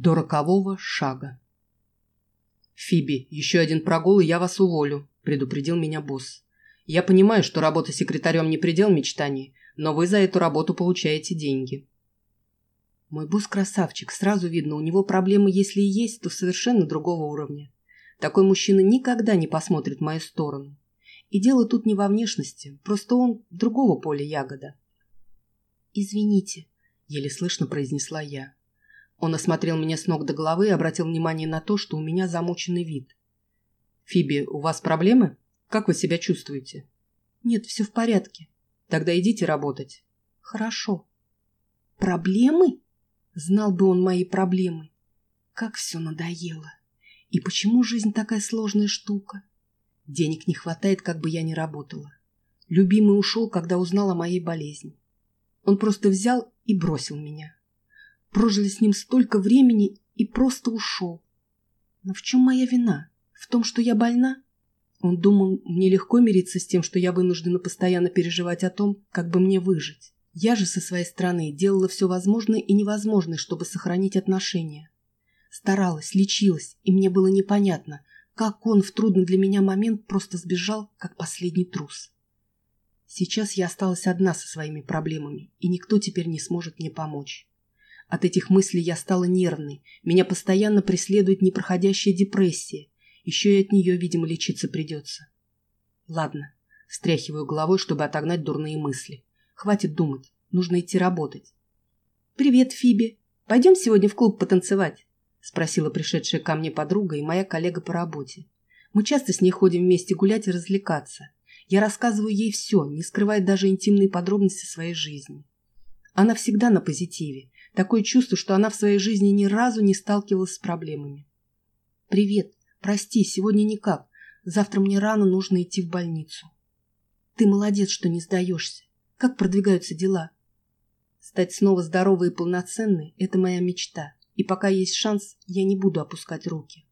До рокового шага. «Фиби, еще один прогул, и я вас уволю», – предупредил меня босс. «Я понимаю, что работа секретарем не предел мечтаний, но вы за эту работу получаете деньги». Мой босс красавчик, сразу видно, у него проблемы, если и есть, то совершенно другого уровня. Такой мужчина никогда не посмотрит в мою сторону. И дело тут не во внешности, просто он другого поля ягода. «Извините», — еле слышно произнесла я. Он осмотрел меня с ног до головы и обратил внимание на то, что у меня замученный вид. «Фиби, у вас проблемы? Как вы себя чувствуете?» «Нет, все в порядке». «Тогда идите работать». «Хорошо». «Проблемы?» Знал бы он мои проблемы. Как все надоело. И почему жизнь такая сложная штука? Денег не хватает, как бы я ни работала. Любимый ушел, когда узнал о моей болезни. Он просто взял и бросил меня. Прожили с ним столько времени и просто ушел. Но в чем моя вина? В том, что я больна? Он думал, мне легко мириться с тем, что я вынуждена постоянно переживать о том, как бы мне выжить. Я же со своей стороны делала все возможное и невозможное, чтобы сохранить отношения. Старалась, лечилась, и мне было непонятно, как он в трудный для меня момент просто сбежал, как последний трус. Сейчас я осталась одна со своими проблемами, и никто теперь не сможет мне помочь. От этих мыслей я стала нервной. Меня постоянно преследует непроходящая депрессия. Еще и от нее, видимо, лечиться придется. Ладно, встряхиваю головой, чтобы отогнать дурные мысли. Хватит думать, нужно идти работать. «Привет, Фиби. Пойдем сегодня в клуб потанцевать?» Спросила пришедшая ко мне подруга и моя коллега по работе. Мы часто с ней ходим вместе гулять и развлекаться. Я рассказываю ей все, не скрывая даже интимные подробности своей жизни. Она всегда на позитиве, Такое чувство, что она в своей жизни ни разу не сталкивалась с проблемами. «Привет. Прости, сегодня никак. Завтра мне рано нужно идти в больницу». «Ты молодец, что не сдаешься. Как продвигаются дела?» «Стать снова здоровой и полноценной – это моя мечта, и пока есть шанс, я не буду опускать руки».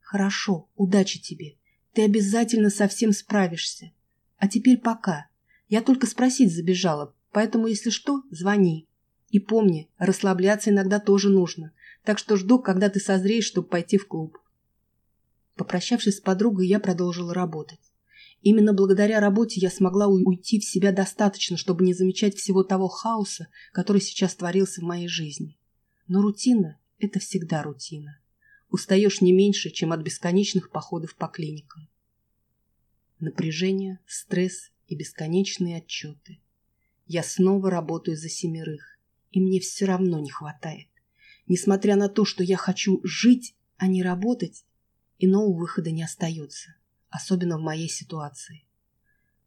«Хорошо, удачи тебе. Ты обязательно со всем справишься. А теперь пока. Я только спросить забежала, поэтому, если что, звони». И помни, расслабляться иногда тоже нужно, так что жду, когда ты созреешь, чтобы пойти в клуб. Попрощавшись с подругой, я продолжила работать. Именно благодаря работе я смогла уйти в себя достаточно, чтобы не замечать всего того хаоса, который сейчас творился в моей жизни. Но рутина – это всегда рутина. Устаешь не меньше, чем от бесконечных походов по клиникам. Напряжение, стресс и бесконечные отчеты. Я снова работаю за семерых и мне все равно не хватает. Несмотря на то, что я хочу жить, а не работать, иного выхода не остается, особенно в моей ситуации.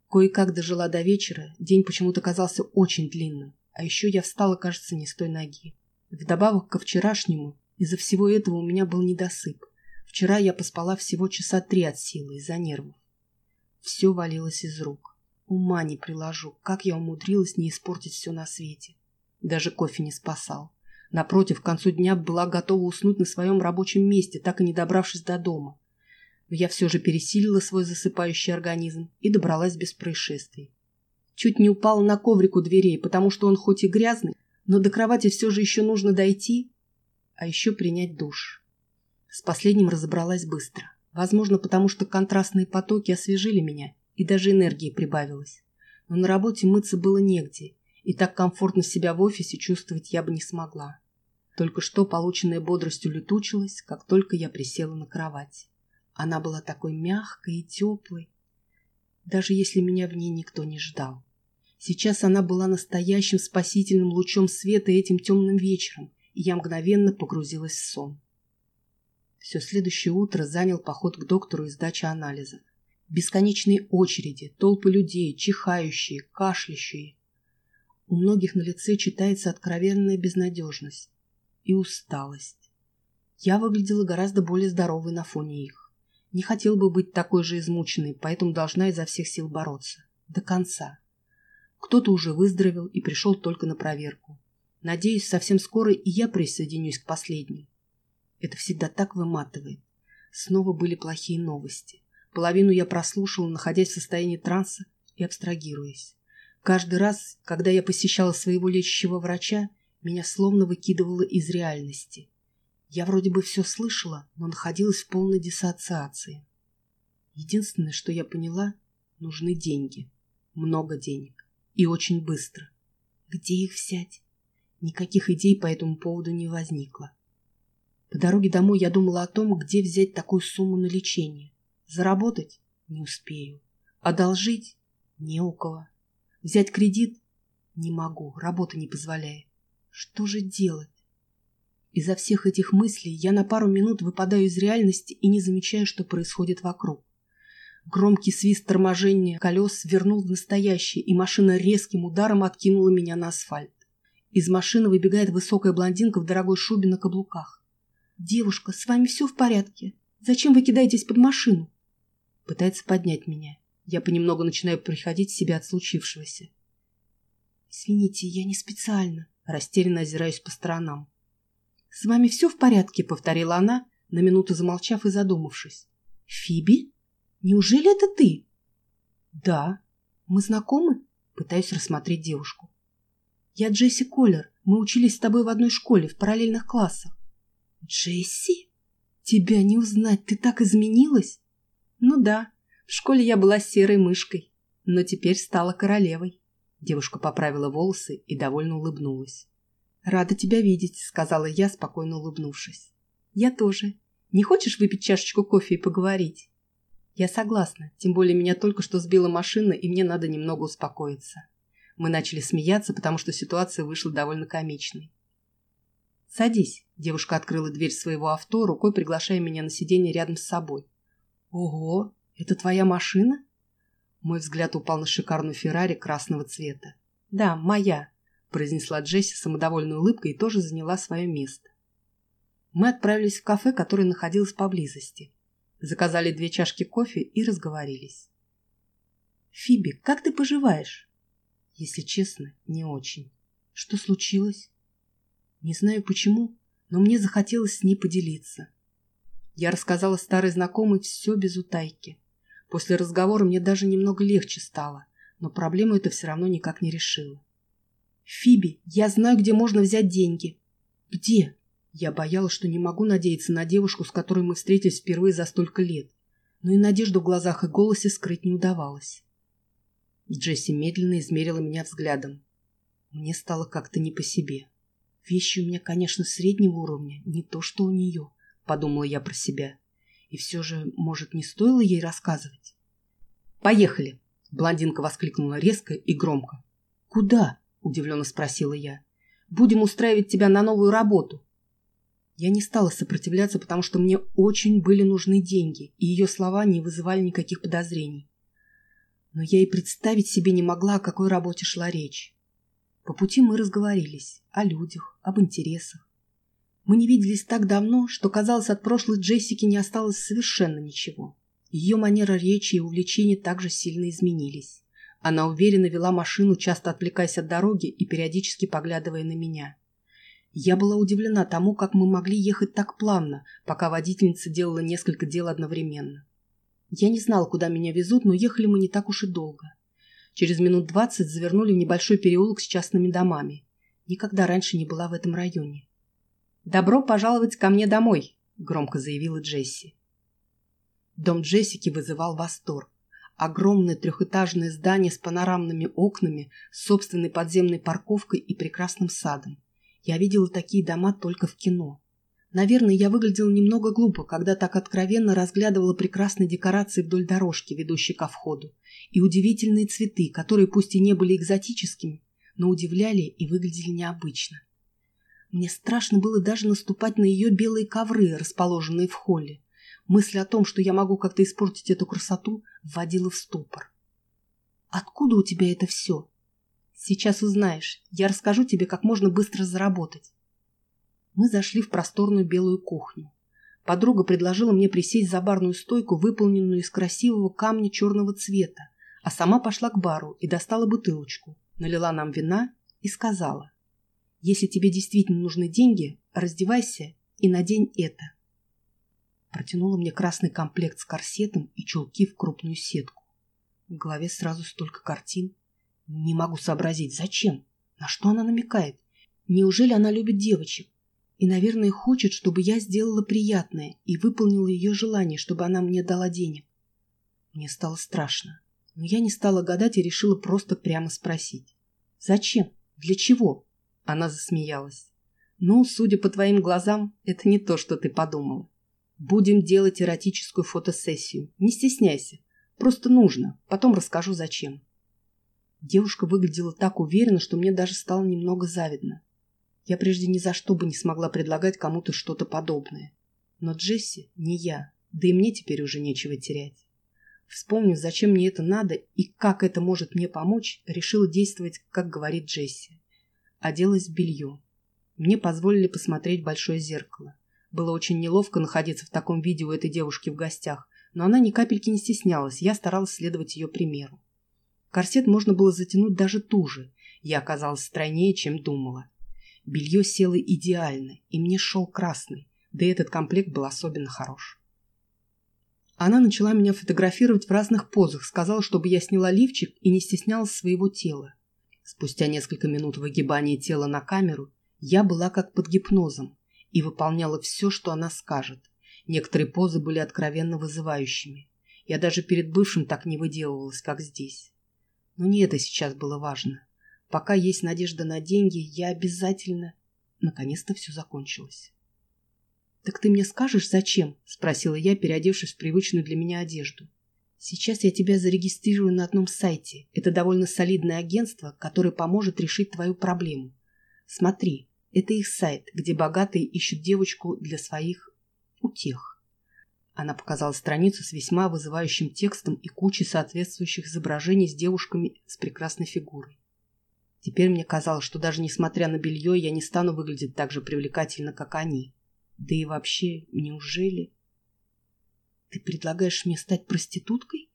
Кое-как дожила до вечера, день почему-то казался очень длинным, а еще я встала, кажется, не с той ноги. Вдобавок ко вчерашнему, из-за всего этого у меня был недосып. Вчера я поспала всего часа три от силы из-за нервов. Все валилось из рук. Ума не приложу, как я умудрилась не испортить все на свете. Даже кофе не спасал. Напротив, к концу дня была готова уснуть на своем рабочем месте, так и не добравшись до дома. Но я все же пересилила свой засыпающий организм и добралась без происшествий. Чуть не упала на коврик у дверей, потому что он хоть и грязный, но до кровати все же еще нужно дойти, а еще принять душ. С последним разобралась быстро. Возможно, потому что контрастные потоки освежили меня, и даже энергии прибавилось. Но на работе мыться было негде, и так комфортно себя в офисе чувствовать я бы не смогла. Только что полученная бодрость улетучилась, как только я присела на кровать. Она была такой мягкой и теплой, даже если меня в ней никто не ждал. Сейчас она была настоящим спасительным лучом света этим темным вечером, и я мгновенно погрузилась в сон. Все следующее утро занял поход к доктору и сдача анализов. Бесконечные очереди, толпы людей, чихающие, кашляющие, у многих на лице читается откровенная безнадежность и усталость. Я выглядела гораздо более здоровой на фоне их. Не хотел бы быть такой же измученной, поэтому должна изо всех сил бороться. До конца. Кто-то уже выздоровел и пришел только на проверку. Надеюсь, совсем скоро и я присоединюсь к последней. Это всегда так выматывает. Снова были плохие новости. Половину я прослушала, находясь в состоянии транса и абстрагируясь. Каждый раз, когда я посещала своего лечащего врача, меня словно выкидывало из реальности. Я вроде бы все слышала, но находилась в полной диссоциации. Единственное, что я поняла, нужны деньги. Много денег. И очень быстро. Где их взять? Никаких идей по этому поводу не возникло. По дороге домой я думала о том, где взять такую сумму на лечение. Заработать? Не успею. Одолжить? Не у кого. Взять кредит? Не могу, работа не позволяет. Что же делать? Из-за всех этих мыслей я на пару минут выпадаю из реальности и не замечаю, что происходит вокруг. Громкий свист торможения колес вернул в настоящее, и машина резким ударом откинула меня на асфальт. Из машины выбегает высокая блондинка в дорогой шубе на каблуках. «Девушка, с вами все в порядке? Зачем вы кидаетесь под машину?» Пытается поднять меня. Я понемногу начинаю приходить в себя от случившегося. «Извините, я не специально», — растерянно озираюсь по сторонам. «С вами все в порядке?» — повторила она, на минуту замолчав и задумавшись. «Фиби?» Неужели это ты? Да. Мы знакомы? Пытаюсь рассмотреть девушку. Я Джесси Коллер. Мы учились с тобой в одной школе, в параллельных классах. Джесси? Тебя не узнать, ты так изменилась? Ну да, в школе я была серой мышкой, но теперь стала королевой. Девушка поправила волосы и довольно улыбнулась. «Рада тебя видеть», — сказала я, спокойно улыбнувшись. «Я тоже. Не хочешь выпить чашечку кофе и поговорить?» Я согласна, тем более меня только что сбила машина, и мне надо немного успокоиться. Мы начали смеяться, потому что ситуация вышла довольно комичной. «Садись», — девушка открыла дверь своего авто, рукой приглашая меня на сиденье рядом с собой. «Ого, это твоя машина?» Мой взгляд упал на шикарную Феррари красного цвета. «Да, моя», — произнесла Джесси самодовольной улыбкой и тоже заняла свое место. Мы отправились в кафе, которое находилось поблизости. Заказали две чашки кофе и разговорились. «Фиби, как ты поживаешь?» «Если честно, не очень. Что случилось?» «Не знаю почему, но мне захотелось с ней поделиться». Я рассказала старой знакомой все без утайки. После разговора мне даже немного легче стало, но проблему это все равно никак не решила. «Фиби, я знаю, где можно взять деньги». «Где?» Я боялась, что не могу надеяться на девушку, с которой мы встретились впервые за столько лет. Но и надежду в глазах и голосе скрыть не удавалось. Джесси медленно измерила меня взглядом. Мне стало как-то не по себе. Вещи у меня, конечно, среднего уровня, не то, что у нее, подумала я про себя. И все же, может, не стоило ей рассказывать? «Поехали!» — блондинка воскликнула резко и громко. «Куда?» — удивленно спросила я. «Будем устраивать тебя на новую работу. Я не стала сопротивляться, потому что мне очень были нужны деньги, и ее слова не вызывали никаких подозрений. Но я и представить себе не могла, о какой работе шла речь. По пути мы разговорились о людях, об интересах. Мы не виделись так давно, что, казалось, от прошлой Джессики не осталось совершенно ничего. Ее манера речи и увлечения также сильно изменились. Она уверенно вела машину, часто отвлекаясь от дороги и периодически поглядывая на меня. Я была удивлена тому, как мы могли ехать так плавно, пока водительница делала несколько дел одновременно. Я не знала, куда меня везут, но ехали мы не так уж и долго. Через минут двадцать завернули в небольшой переулок с частными домами. Никогда раньше не была в этом районе. «Добро пожаловать ко мне домой», — громко заявила Джесси. Дом Джессики вызывал восторг. Огромное трехэтажное здание с панорамными окнами, собственной подземной парковкой и прекрасным садом. Я видела такие дома только в кино. Наверное, я выглядела немного глупо, когда так откровенно разглядывала прекрасные декорации вдоль дорожки, ведущей ко входу, и удивительные цветы, которые пусть и не были экзотическими, но удивляли и выглядели необычно. Мне страшно было даже наступать на ее белые ковры, расположенные в холле. Мысль о том, что я могу как-то испортить эту красоту, вводила в ступор. «Откуда у тебя это все?» Сейчас узнаешь. Я расскажу тебе, как можно быстро заработать. Мы зашли в просторную белую кухню. Подруга предложила мне присесть за барную стойку, выполненную из красивого камня черного цвета, а сама пошла к бару и достала бутылочку, налила нам вина и сказала, «Если тебе действительно нужны деньги, раздевайся и надень это». Протянула мне красный комплект с корсетом и чулки в крупную сетку. В голове сразу столько картин. Не могу сообразить, зачем? На что она намекает? Неужели она любит девочек? И, наверное, хочет, чтобы я сделала приятное и выполнила ее желание, чтобы она мне дала денег. Мне стало страшно, но я не стала гадать и решила просто прямо спросить. «Зачем? Для чего?» Она засмеялась. «Ну, судя по твоим глазам, это не то, что ты подумала. Будем делать эротическую фотосессию. Не стесняйся. Просто нужно. Потом расскажу, зачем». Девушка выглядела так уверенно, что мне даже стало немного завидно. Я прежде ни за что бы не смогла предлагать кому-то что-то подобное. Но Джесси не я, да и мне теперь уже нечего терять. Вспомнив, зачем мне это надо и как это может мне помочь, решила действовать, как говорит Джесси. Оделась в белье. Мне позволили посмотреть большое зеркало. Было очень неловко находиться в таком виде у этой девушки в гостях, но она ни капельки не стеснялась, я старалась следовать ее примеру. Корсет можно было затянуть даже туже. Я оказалась стройнее, чем думала. Белье село идеально, и мне шел красный, да и этот комплект был особенно хорош. Она начала меня фотографировать в разных позах, сказала, чтобы я сняла лифчик и не стеснялась своего тела. Спустя несколько минут выгибания тела на камеру я была как под гипнозом и выполняла все, что она скажет. Некоторые позы были откровенно вызывающими. Я даже перед бывшим так не выделывалась, как здесь. Но не это сейчас было важно. Пока есть надежда на деньги, я обязательно... Наконец-то все закончилось. «Так ты мне скажешь, зачем?» – спросила я, переодевшись в привычную для меня одежду. «Сейчас я тебя зарегистрирую на одном сайте. Это довольно солидное агентство, которое поможет решить твою проблему. Смотри, это их сайт, где богатые ищут девочку для своих утех». Она показала страницу с весьма вызывающим текстом и кучей соответствующих изображений с девушками с прекрасной фигурой. Теперь мне казалось, что даже несмотря на белье, я не стану выглядеть так же привлекательно, как они. Да и вообще, неужели... Ты предлагаешь мне стать проституткой?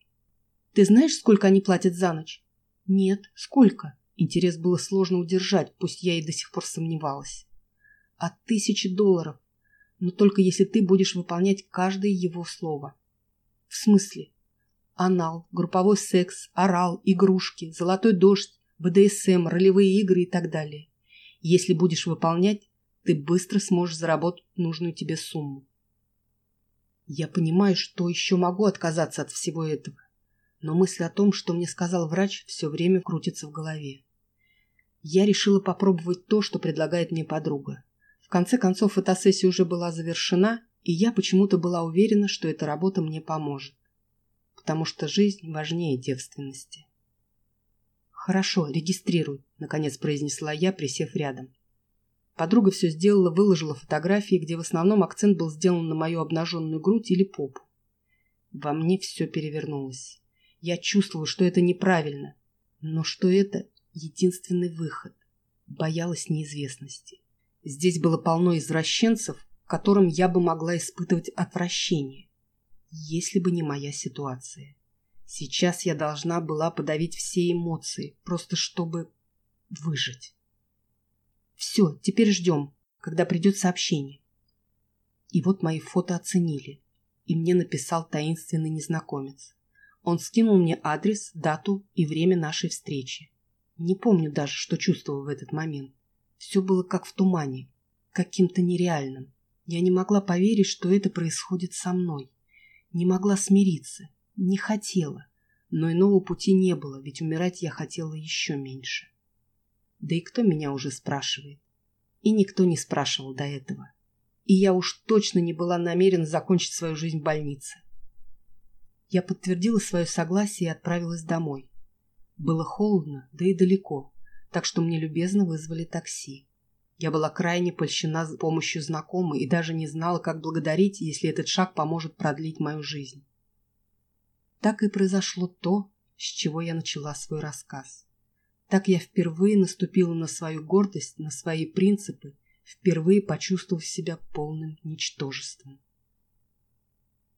Ты знаешь, сколько они платят за ночь? Нет. Сколько? Интерес было сложно удержать, пусть я и до сих пор сомневалась. От тысячи долларов. Но только если ты будешь выполнять каждое его слово. В смысле? Анал, групповой секс, орал, игрушки, золотой дождь, БДСМ, ролевые игры и так далее. Если будешь выполнять, ты быстро сможешь заработать нужную тебе сумму. Я понимаю, что еще могу отказаться от всего этого, но мысль о том, что мне сказал врач, все время крутится в голове. Я решила попробовать то, что предлагает мне подруга. В конце концов, фотосессия уже была завершена, и я почему-то была уверена, что эта работа мне поможет. Потому что жизнь важнее девственности. «Хорошо, регистрируй», — наконец произнесла я, присев рядом. Подруга все сделала, выложила фотографии, где в основном акцент был сделан на мою обнаженную грудь или попу. Во мне все перевернулось. Я чувствовала, что это неправильно, но что это единственный выход. Боялась неизвестности. Здесь было полно извращенцев, которым я бы могла испытывать отвращение, если бы не моя ситуация. Сейчас я должна была подавить все эмоции, просто чтобы выжить. Все, теперь ждем, когда придет сообщение. И вот мои фото оценили, и мне написал таинственный незнакомец. Он скинул мне адрес, дату и время нашей встречи. Не помню даже, что чувствовал в этот момент. Все было как в тумане, каким-то нереальным. Я не могла поверить, что это происходит со мной. Не могла смириться, не хотела. Но иного пути не было, ведь умирать я хотела еще меньше. Да и кто меня уже спрашивает? И никто не спрашивал до этого. И я уж точно не была намерена закончить свою жизнь в больнице. Я подтвердила свое согласие и отправилась домой. Было холодно, да и далеко, так что мне любезно вызвали такси. Я была крайне польщена помощью знакомой и даже не знала, как благодарить, если этот шаг поможет продлить мою жизнь. Так и произошло то, с чего я начала свой рассказ. Так я впервые наступила на свою гордость, на свои принципы, впервые почувствовав себя полным ничтожеством.